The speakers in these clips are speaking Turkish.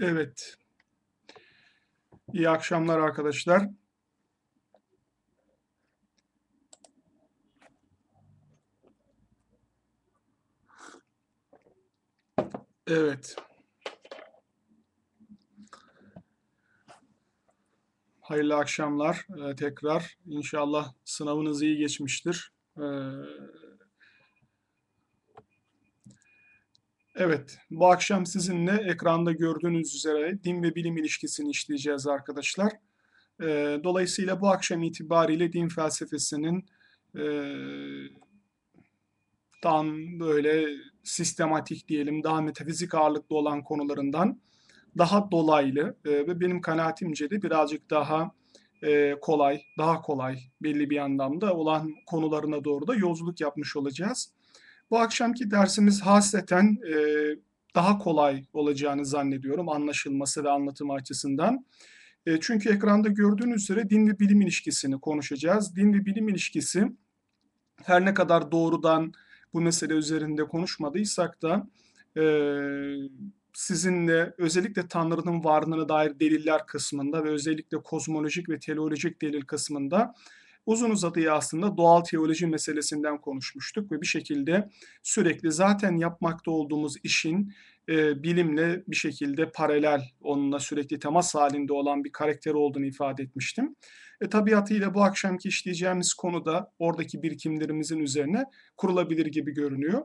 Evet. İyi akşamlar arkadaşlar. Evet. Hayırlı akşamlar ee, tekrar. İnşallah sınavınız iyi geçmiştir. Ee, Evet, bu akşam sizinle ekranda gördüğünüz üzere din ve bilim ilişkisini işleyeceğiz arkadaşlar. Ee, dolayısıyla bu akşam itibariyle din felsefesinin e, tam böyle sistematik diyelim, daha metafizik ağırlıklı olan konularından daha dolaylı e, ve benim kanaatimce de birazcık daha e, kolay, daha kolay belli bir anlamda olan konularına doğru da yolculuk yapmış olacağız. Bu akşamki dersimiz hasreten e, daha kolay olacağını zannediyorum anlaşılması ve anlatımı açısından. E, çünkü ekranda gördüğünüz üzere din ve bilim ilişkisini konuşacağız. Din ve bilim ilişkisi her ne kadar doğrudan bu mesele üzerinde konuşmadıysak da e, sizinle özellikle Tanrı'nın varlığına dair deliller kısmında ve özellikle kozmolojik ve teleolojik delil kısmında uzun uzadıya aslında doğal teoloji meselesinden konuşmuştuk ve bir şekilde sürekli zaten yapmakta olduğumuz işin e, bilimle bir şekilde paralel, onunla sürekli temas halinde olan bir karakter olduğunu ifade etmiştim. E, tabiatıyla bu akşamki işleyeceğimiz konu da oradaki birikimlerimizin üzerine kurulabilir gibi görünüyor.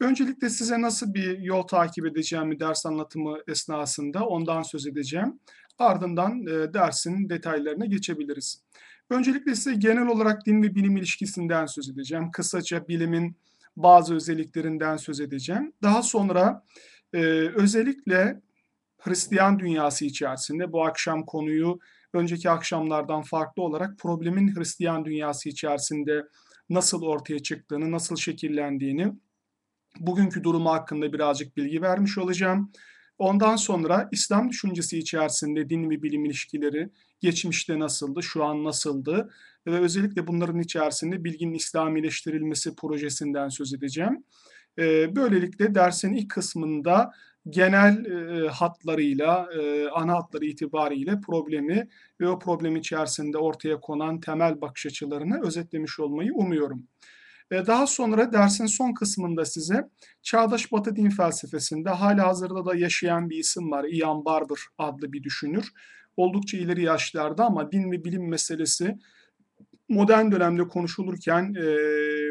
Öncelikle size nasıl bir yol takip edeceğimi ders anlatımı esnasında ondan söz edeceğim. Ardından e, dersin detaylarına geçebiliriz. Öncelikle size genel olarak din ve bilim ilişkisinden söz edeceğim. Kısaca bilimin bazı özelliklerinden söz edeceğim. Daha sonra e, özellikle Hristiyan dünyası içerisinde bu akşam konuyu önceki akşamlardan farklı olarak problemin Hristiyan dünyası içerisinde nasıl ortaya çıktığını, nasıl şekillendiğini, bugünkü durumu hakkında birazcık bilgi vermiş olacağım. Ondan sonra İslam düşüncesi içerisinde din ve bilim ilişkileri geçmişte nasıldı, şu an nasıldı ve özellikle bunların içerisinde bilginin İslamileştirilmesi projesinden söz edeceğim. Ee, böylelikle dersin ilk kısmında genel e, hatlarıyla, e, ana hatları itibariyle problemi ve o problem içerisinde ortaya konan temel bakış açılarını özetlemiş olmayı umuyorum. Daha sonra dersin son kısmında size Çağdaş Batı din felsefesinde hala hazırda da yaşayan bir isim var. Ian Barber adlı bir düşünür. Oldukça ileri yaşlarda ama din ve bilim meselesi modern dönemde konuşulurken e,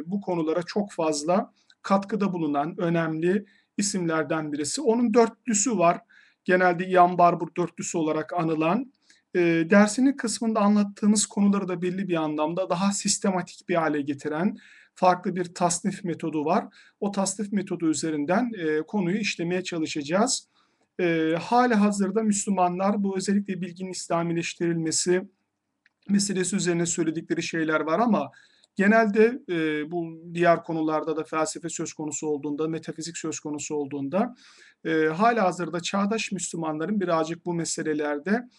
bu konulara çok fazla katkıda bulunan önemli isimlerden birisi. Onun dörtlüsü var. Genelde Ian Barber dörtlüsü olarak anılan. E, dersinin kısmında anlattığımız konuları da belli bir anlamda daha sistematik bir hale getiren, farklı bir tasnif metodu var. O tasnif metodu üzerinden e, konuyu işlemeye çalışacağız. E, hali hazırda Müslümanlar bu özellikle bilginin İslamileştirilmesi meselesi üzerine söyledikleri şeyler var ama genelde e, bu diğer konularda da felsefe söz konusu olduğunda, metafizik söz konusu olduğunda e, hala hazırda çağdaş Müslümanların birazcık bu meselelerde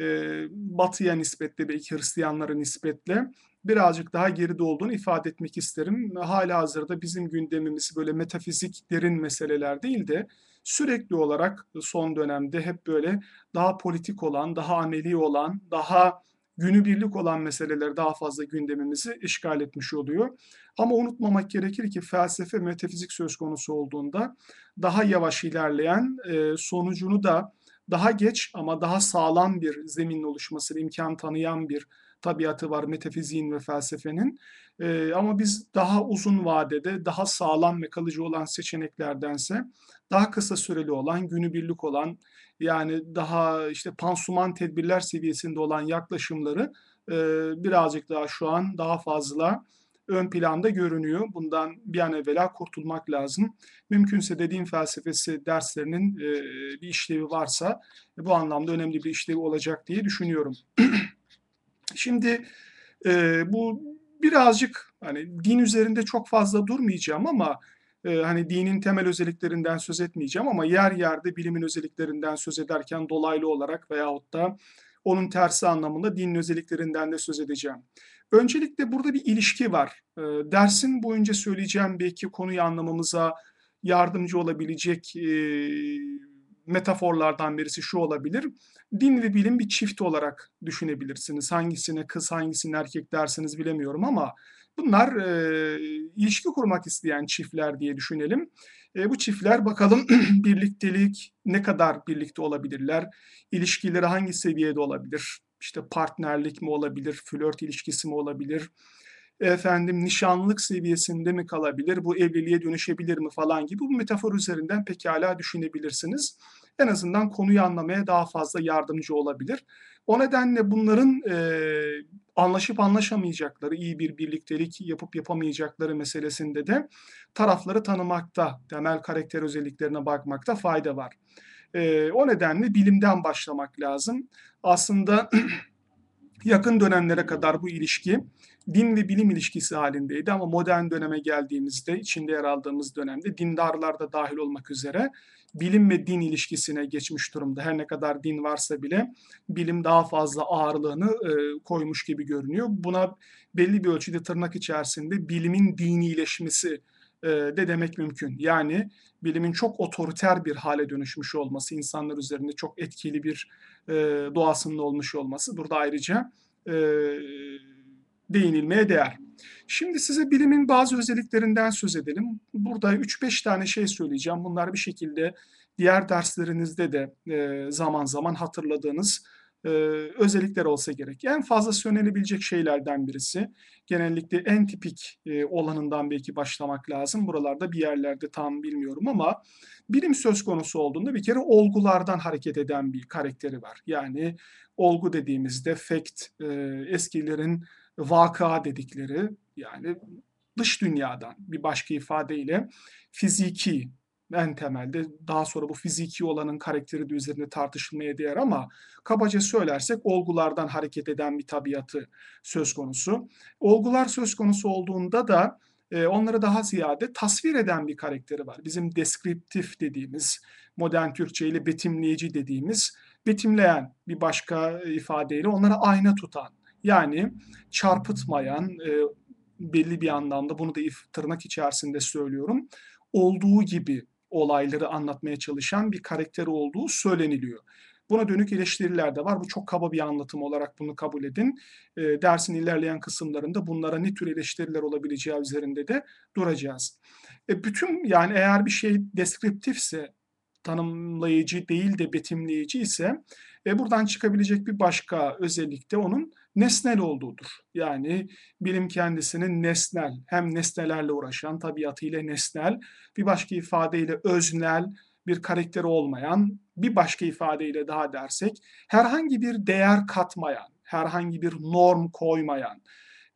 e, batıya nispetle belki Hristiyanlara nispetle birazcık daha geride olduğunu ifade etmek isterim. Hala hazırda bizim gündemimiz böyle metafizik derin meseleler değil de sürekli olarak son dönemde hep böyle daha politik olan, daha ameli olan, daha günübirlik olan meseleler daha fazla gündemimizi işgal etmiş oluyor. Ama unutmamak gerekir ki felsefe metafizik söz konusu olduğunda daha yavaş ilerleyen sonucunu da daha geç ama daha sağlam bir zemin oluşmasını imkan tanıyan bir tabiatı var metafiziğin ve felsefenin. E, ama biz daha uzun vadede daha sağlam ve kalıcı olan seçeneklerdense daha kısa süreli olan, günübirlik olan yani daha işte pansuman tedbirler seviyesinde olan yaklaşımları e, birazcık daha şu an daha fazla ön planda görünüyor. Bundan bir an evvela kurtulmak lazım. Mümkünse dediğim felsefesi derslerinin e, bir işlevi varsa bu anlamda önemli bir işlevi olacak diye düşünüyorum. Şimdi e, bu birazcık hani din üzerinde çok fazla durmayacağım ama e, hani dinin temel özelliklerinden söz etmeyeceğim ama yer yerde bilimin özelliklerinden söz ederken dolaylı olarak veyahut da onun tersi anlamında dinin özelliklerinden de söz edeceğim. Öncelikle burada bir ilişki var. E, dersin boyunca söyleyeceğim belki konuyu anlamamıza yardımcı olabilecek e, metaforlardan birisi şu olabilir. Din ve bilim bir çift olarak düşünebilirsiniz. Hangisine kız hangisine erkek dersiniz bilemiyorum ama bunlar e, ilişki kurmak isteyen çiftler diye düşünelim. E, bu çiftler bakalım birliktelik ne kadar birlikte olabilirler? İlişkileri hangi seviyede olabilir? İşte partnerlik mi olabilir? Flört ilişkisi mi olabilir? Efendim nişanlık seviyesinde mi kalabilir, bu evliliğe dönüşebilir mi falan gibi bu metafor üzerinden pekala düşünebilirsiniz. En azından konuyu anlamaya daha fazla yardımcı olabilir. O nedenle bunların e, anlaşıp anlaşamayacakları, iyi bir birliktelik yapıp yapamayacakları meselesinde de tarafları tanımakta, temel karakter özelliklerine bakmakta fayda var. E, o nedenle bilimden başlamak lazım. Aslında yakın dönemlere kadar bu ilişki din ve bilim ilişkisi halindeydi ama modern döneme geldiğimizde, içinde yer aldığımız dönemde dindarlar da dahil olmak üzere bilim ve din ilişkisine geçmiş durumda. Her ne kadar din varsa bile bilim daha fazla ağırlığını e, koymuş gibi görünüyor. Buna belli bir ölçüde tırnak içerisinde bilimin dinileşmesi e, de demek mümkün. Yani bilimin çok otoriter bir hale dönüşmüş olması, insanlar üzerinde çok etkili bir e, doğasının olmuş olması. Burada ayrıca e, değinilmeye değer. Şimdi size bilimin bazı özelliklerinden söz edelim. Burada 3-5 tane şey söyleyeceğim. Bunlar bir şekilde diğer derslerinizde de e, zaman zaman hatırladığınız e, özellikler olsa gerek. En fazla söylenebilecek şeylerden birisi. Genellikle en tipik e, olanından belki başlamak lazım. Buralarda bir yerlerde tam bilmiyorum ama bilim söz konusu olduğunda bir kere olgulardan hareket eden bir karakteri var. Yani olgu dediğimizde fact, e, eskilerin vaka dedikleri yani dış dünyadan bir başka ifadeyle fiziki en temelde daha sonra bu fiziki olanın karakteri de üzerinde tartışılmaya değer ama kabaca söylersek olgulardan hareket eden bir tabiatı söz konusu. Olgular söz konusu olduğunda da e, onları daha ziyade tasvir eden bir karakteri var. Bizim deskriptif dediğimiz, modern Türkçe ile betimleyici dediğimiz, betimleyen bir başka ifadeyle onları ayna tutan, yani çarpıtmayan, e, belli bir anlamda bunu da tırnak içerisinde söylüyorum, olduğu gibi olayları anlatmaya çalışan bir karakteri olduğu söyleniliyor. Buna dönük eleştiriler de var. Bu çok kaba bir anlatım olarak bunu kabul edin. E, dersin ilerleyen kısımlarında bunlara ne tür eleştiriler olabileceği üzerinde de duracağız. E, bütün yani eğer bir şey deskriptifse, tanımlayıcı değil de betimleyici ise e, buradan çıkabilecek bir başka özellik de onun nesnel olduğudur. Yani bilim kendisinin nesnel, hem nesnelerle uğraşan, tabiatıyla nesnel, bir başka ifadeyle öznel, bir karakteri olmayan, bir başka ifadeyle daha dersek, herhangi bir değer katmayan, herhangi bir norm koymayan,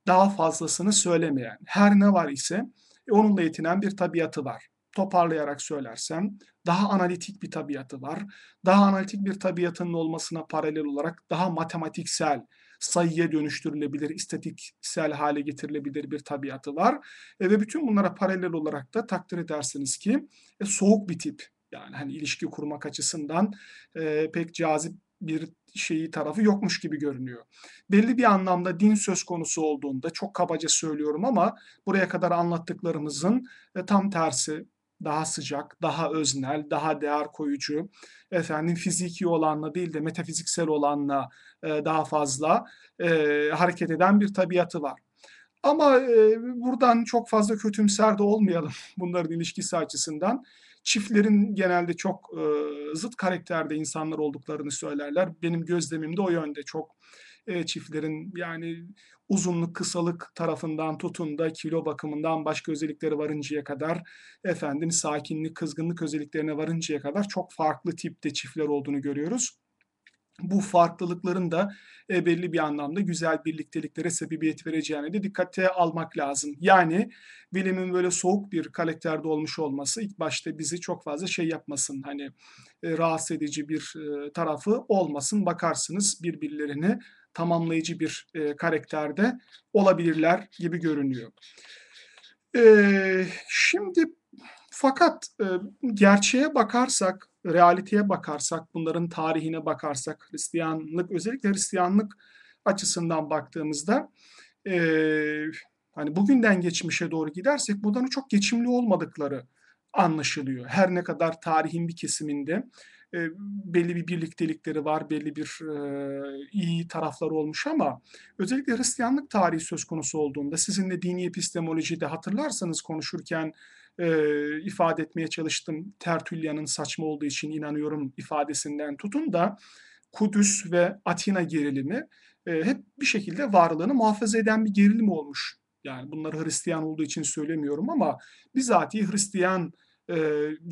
daha fazlasını söylemeyen, her ne var ise e, onunla yetinen bir tabiatı var. Toparlayarak söylersem, daha analitik bir tabiatı var. Daha analitik bir tabiatının olmasına paralel olarak daha matematiksel, sayıya dönüştürülebilir, istatiksel hale getirilebilir bir tabiatı var. E, ve bütün bunlara paralel olarak da takdir edersiniz ki e, soğuk bir tip. Yani hani ilişki kurmak açısından e, pek cazip bir şeyi tarafı yokmuş gibi görünüyor. Belli bir anlamda din söz konusu olduğunda çok kabaca söylüyorum ama buraya kadar anlattıklarımızın e, tam tersi daha sıcak, daha öznel, daha değer koyucu, efendim fiziki olanla değil de metafiziksel olanla e, daha fazla e, hareket eden bir tabiatı var. Ama e, buradan çok fazla kötümser de olmayalım bunların ilişkisi açısından. Çiftlerin genelde çok e, zıt karakterde insanlar olduklarını söylerler. Benim gözlemim de o yönde çok e, çiftlerin yani uzunluk, kısalık tarafından tutun da kilo bakımından başka özellikleri varıncaya kadar efendim sakinlik, kızgınlık özelliklerine varıncaya kadar çok farklı tipte çiftler olduğunu görüyoruz bu farklılıkların da e, belli bir anlamda güzel birlikteliklere sebebiyet vereceğine de dikkate almak lazım. Yani bilimin böyle soğuk bir karakterde olmuş olması ilk başta bizi çok fazla şey yapmasın. Hani e, rahatsız edici bir e, tarafı olmasın. Bakarsınız birbirlerini tamamlayıcı bir e, karakterde olabilirler gibi görünüyor. E, şimdi fakat e, gerçeğe bakarsak, realiteye bakarsak, bunların tarihine bakarsak, Hristiyanlık, özellikle Hristiyanlık açısından baktığımızda e, hani bugünden geçmişe doğru gidersek bunların çok geçimli olmadıkları anlaşılıyor. Her ne kadar tarihin bir kesiminde e, belli bir birliktelikleri var, belli bir e, iyi tarafları olmuş ama özellikle Hristiyanlık tarihi söz konusu olduğunda sizinle dini epistemolojide hatırlarsanız konuşurken e, ifade etmeye çalıştım. Tertullian'ın saçma olduğu için inanıyorum ifadesinden tutun da Kudüs ve Atina gerilimi e, hep bir şekilde varlığını muhafaza eden bir gerilim olmuş. Yani bunları Hristiyan olduğu için söylemiyorum ama bizatihi Hristiyan e,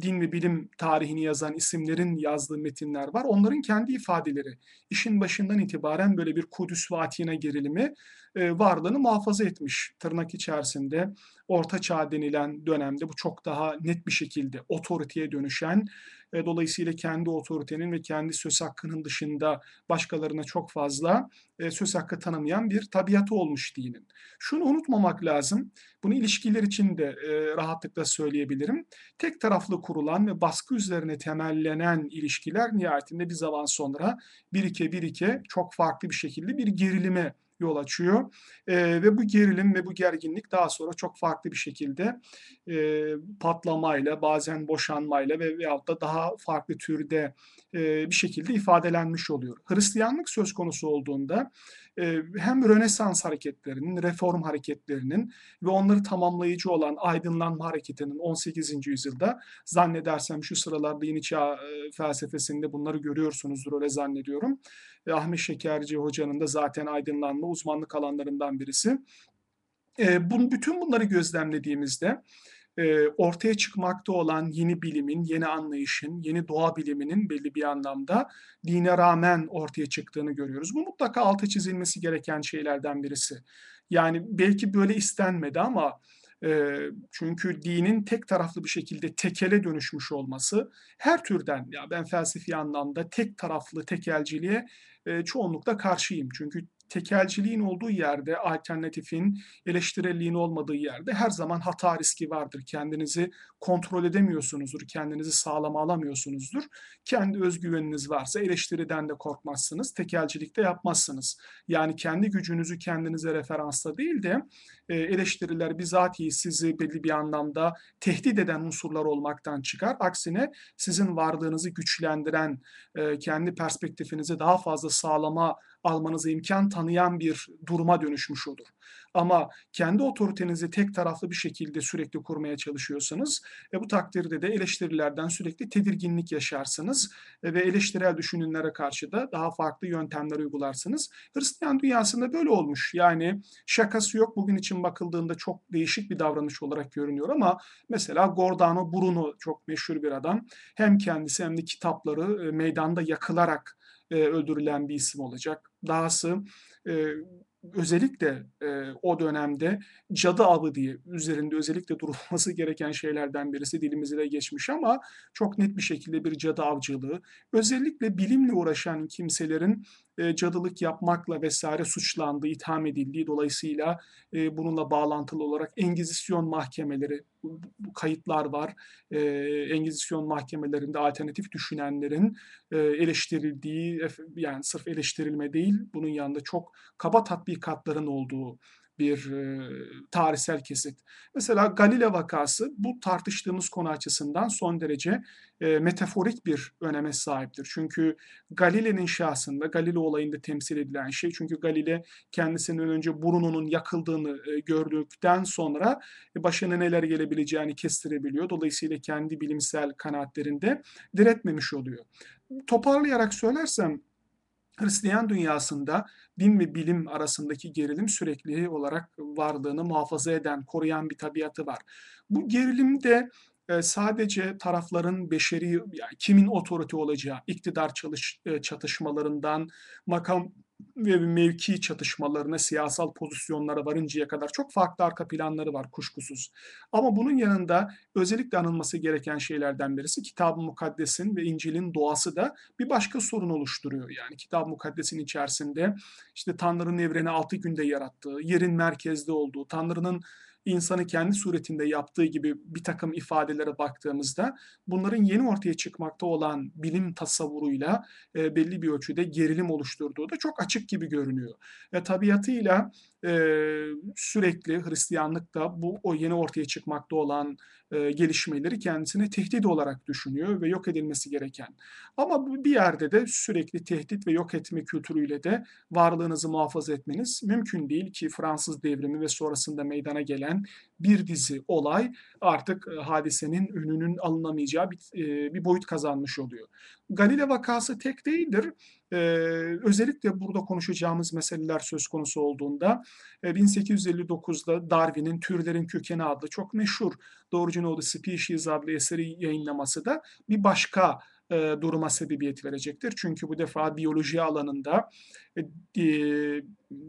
din ve bilim tarihini yazan isimlerin yazdığı metinler var. Onların kendi ifadeleri. İşin başından itibaren böyle bir Kudüs ve Atina gerilimi e, varlığını muhafaza etmiş. Tırnak içerisinde Orta Çağ denilen dönemde bu çok daha net bir şekilde otoriteye dönüşen, e, dolayısıyla kendi otoritenin ve kendi söz hakkının dışında başkalarına çok fazla e, söz hakkı tanımayan bir tabiatı olmuş dinin. Şunu unutmamak lazım, bunu ilişkiler için de e, rahatlıkla söyleyebilirim. Tek taraflı kurulan ve baskı üzerine temellenen ilişkiler nihayetinde bir zaman sonra birike birike çok farklı bir şekilde bir gerilime yol açıyor. E, ve bu gerilim ve bu gerginlik daha sonra çok farklı bir şekilde e, patlamayla, bazen boşanmayla ve veyahut da daha farklı türde e, bir şekilde ifadelenmiş oluyor. Hristiyanlık söz konusu olduğunda e, hem Rönesans hareketlerinin, reform hareketlerinin ve onları tamamlayıcı olan aydınlanma hareketinin 18. yüzyılda zannedersem şu sıralarda yeni çağ felsefesinde bunları görüyorsunuzdur öyle zannediyorum. E, Ahmet Şekerci hocanın da zaten aydınlanma uzmanlık alanlarından birisi. E, bu, bütün bunları gözlemlediğimizde e, ortaya çıkmakta olan yeni bilimin, yeni anlayışın, yeni doğa biliminin belli bir anlamda dine rağmen ortaya çıktığını görüyoruz. Bu mutlaka altı çizilmesi gereken şeylerden birisi. Yani belki böyle istenmedi ama çünkü dinin tek taraflı bir şekilde tekele dönüşmüş olması her türden ya ben felsefi anlamda tek taraflı tekelciliğe e, çoğunlukla karşıyım. Çünkü tekelciliğin olduğu yerde, alternatifin, eleştirelliğin olmadığı yerde her zaman hata riski vardır. Kendinizi kontrol edemiyorsunuzdur, kendinizi sağlama alamıyorsunuzdur. Kendi özgüveniniz varsa eleştiriden de korkmazsınız, tekelcilikte yapmazsınız. Yani kendi gücünüzü kendinize referansla değil de e, eleştiriler bizatihi sizi belli bir anlamda tehdit eden unsurlar olmaktan çıkar. Aksine sizin varlığınızı güçlendiren, e, kendi perspektifinizi daha fazla sağlama almanıza imkan tanıyan bir duruma dönüşmüş olur. Ama kendi otoritenizi tek taraflı bir şekilde sürekli kurmaya çalışıyorsanız e, bu takdirde de eleştirilerden sürekli tedirginlik yaşarsınız e, ve eleştirel düşününlere karşı da daha farklı yöntemler uygularsınız. Hristiyan dünyasında böyle olmuş. Yani şakası yok bugün için bakıldığında çok değişik bir davranış olarak görünüyor ama mesela Gordano Bruno çok meşhur bir adam. Hem kendisi hem de kitapları e, meydanda yakılarak e, öldürülen bir isim olacak. Dahası e, özellikle e, o dönemde cadı avı diye üzerinde özellikle durulması gereken şeylerden birisi dilimize de geçmiş ama çok net bir şekilde bir cadı avcılığı. Özellikle bilimle uğraşan kimselerin e, cadılık yapmakla vesaire suçlandığı, itham edildiği dolayısıyla e, bununla bağlantılı olarak Engizisyon mahkemeleri, bu, kayıtlar var. E, Engizisyon mahkemelerinde alternatif düşünenlerin e, eleştirildiği, yani sırf eleştirilme değil, bunun yanında çok kaba tatbikatların olduğu bir e, tarihsel kesit. Mesela Galile vakası bu tartıştığımız konu açısından son derece e, metaforik bir öneme sahiptir. Çünkü Galile'nin şahsında, Galile olayında temsil edilen şey, çünkü Galile kendisinden önce Bruno'nun yakıldığını e, gördükten sonra e, başına neler gelebileceğini kestirebiliyor. Dolayısıyla kendi bilimsel kanaatlerinde diretmemiş oluyor. Toparlayarak söylersem Hristiyan dünyasında din ve bilim arasındaki gerilim sürekli olarak varlığını muhafaza eden, koruyan bir tabiatı var. Bu gerilimde e, sadece tarafların beşeri, yani kimin otorite olacağı, iktidar çalış, e, çatışmalarından, makam ve mevki çatışmalarına, siyasal pozisyonlara varıncaya kadar çok farklı arka planları var kuşkusuz. Ama bunun yanında özellikle anılması gereken şeylerden birisi Kitab-ı Mukaddes'in ve İncil'in doğası da bir başka sorun oluşturuyor. Yani Kitab-ı Mukaddes'in içerisinde işte Tanrı'nın evreni altı günde yarattığı, yerin merkezde olduğu, Tanrı'nın insanı kendi suretinde yaptığı gibi bir takım ifadelere baktığımızda bunların yeni ortaya çıkmakta olan bilim tasavvuruyla e, belli bir ölçüde gerilim oluşturduğu da çok açık gibi görünüyor. Ve tabiatıyla e, sürekli Hristiyanlıkta bu o yeni ortaya çıkmakta olan e, gelişmeleri kendisine tehdit olarak düşünüyor ve yok edilmesi gereken. Ama bir yerde de sürekli tehdit ve yok etme kültürüyle de varlığınızı muhafaza etmeniz mümkün değil ki Fransız devrimi ve sonrasında meydana gelen bir dizi olay artık e, hadisenin önünün alınamayacağı bir, e, bir boyut kazanmış oluyor. Galile vakası tek değildir. Ee, özellikle burada konuşacağımız meseleler söz konusu olduğunda 1859'da Darwin'in Türlerin Kökeni adlı çok meşhur Doğrucu Nodu Species adlı eseri yayınlaması da bir başka e, duruma sebebiyet verecektir. Çünkü bu defa biyoloji alanında e,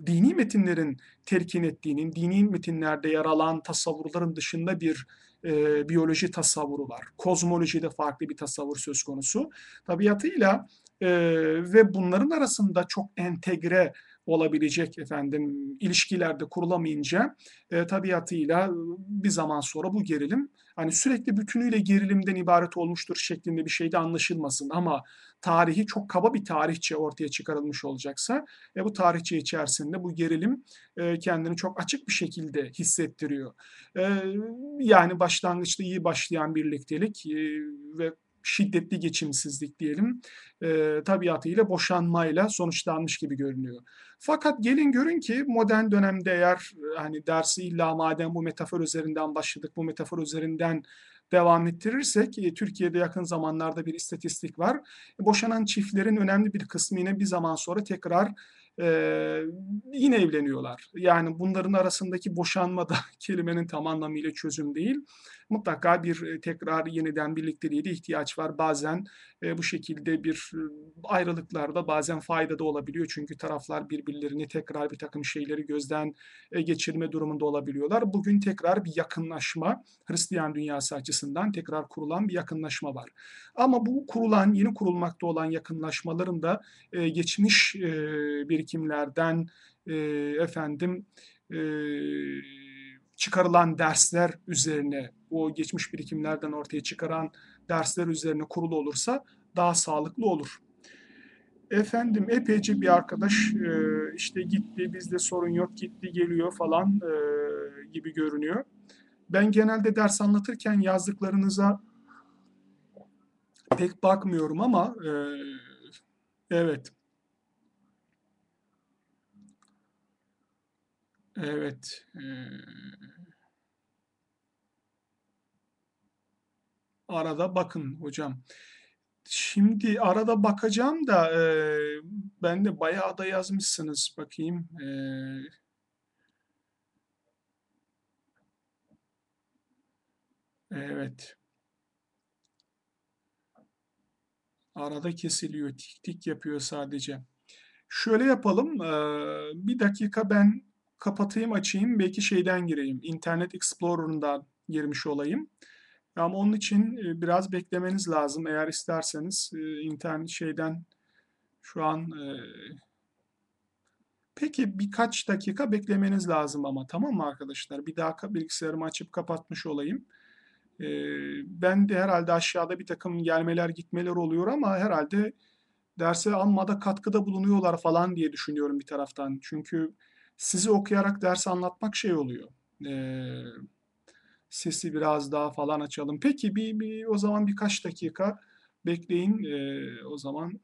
dini metinlerin terkin ettiğinin, dini metinlerde yer alan tasavvurların dışında bir e, biyoloji tasavvuru var. Kozmolojide farklı bir tasavvur söz konusu. Tabiatıyla e, ve bunların arasında çok entegre olabilecek efendim ilişkilerde kurulamayınca e, tabiatıyla bir zaman sonra bu gerilim hani sürekli bütünüyle gerilimden ibaret olmuştur şeklinde bir şey de anlaşılmasın ama tarihi çok kaba bir tarihçe ortaya çıkarılmış olacaksa e, bu tarihçe içerisinde bu gerilim e, kendini çok açık bir şekilde hissettiriyor. E, yani başlangıçta iyi başlayan birliktelik e, ve şiddetli geçimsizlik diyelim e, tabiatıyla boşanmayla sonuçlanmış gibi görünüyor. Fakat gelin görün ki modern dönemde eğer hani dersi illa madem bu metafor üzerinden başladık bu metafor üzerinden devam ettirirsek e, Türkiye'de yakın zamanlarda bir istatistik var. Boşanan çiftlerin önemli bir kısmı yine bir zaman sonra tekrar e, yine evleniyorlar. Yani bunların arasındaki boşanma da kelimenin tam anlamıyla çözüm değil. Mutlaka bir tekrar yeniden birlikteliğe de ihtiyaç var. Bazen e, bu şekilde bir ayrılıklarda bazen fayda da olabiliyor. Çünkü taraflar birbirlerini tekrar bir takım şeyleri gözden geçirme durumunda olabiliyorlar. Bugün tekrar bir yakınlaşma Hristiyan dünyası açısından tekrar kurulan bir yakınlaşma var. Ama bu kurulan, yeni kurulmakta olan yakınlaşmaların da geçmiş birikimlerden efendim çıkarılan dersler üzerine, o geçmiş birikimlerden ortaya çıkaran dersler üzerine kurulu olursa daha sağlıklı olur. Efendim epeyce bir arkadaş e, işte gitti bizde sorun yok gitti geliyor falan e, gibi görünüyor. Ben genelde ders anlatırken yazdıklarınıza pek bakmıyorum ama e, evet. Evet. E, arada bakın hocam. Şimdi arada bakacağım da e, ben de bayağı da yazmışsınız. Bakayım. E, evet. Arada kesiliyor. Tik tik yapıyor sadece. Şöyle yapalım. E, bir dakika ben kapatayım açayım. Belki şeyden gireyim. Internet Explorer'ından girmiş olayım. Ama onun için e, biraz beklemeniz lazım. Eğer isterseniz e, internet şeyden şu an e, peki birkaç dakika beklemeniz lazım ama tamam mı arkadaşlar? Bir daha bilgisayarımı açıp kapatmış olayım. Ben de herhalde aşağıda bir takım gelmeler gitmeler oluyor ama herhalde derse anmada katkıda bulunuyorlar falan diye düşünüyorum bir taraftan. Çünkü sizi okuyarak ders anlatmak şey oluyor. Eee sesi biraz daha falan açalım. Peki bir, bir o zaman birkaç dakika bekleyin. Ee, o zaman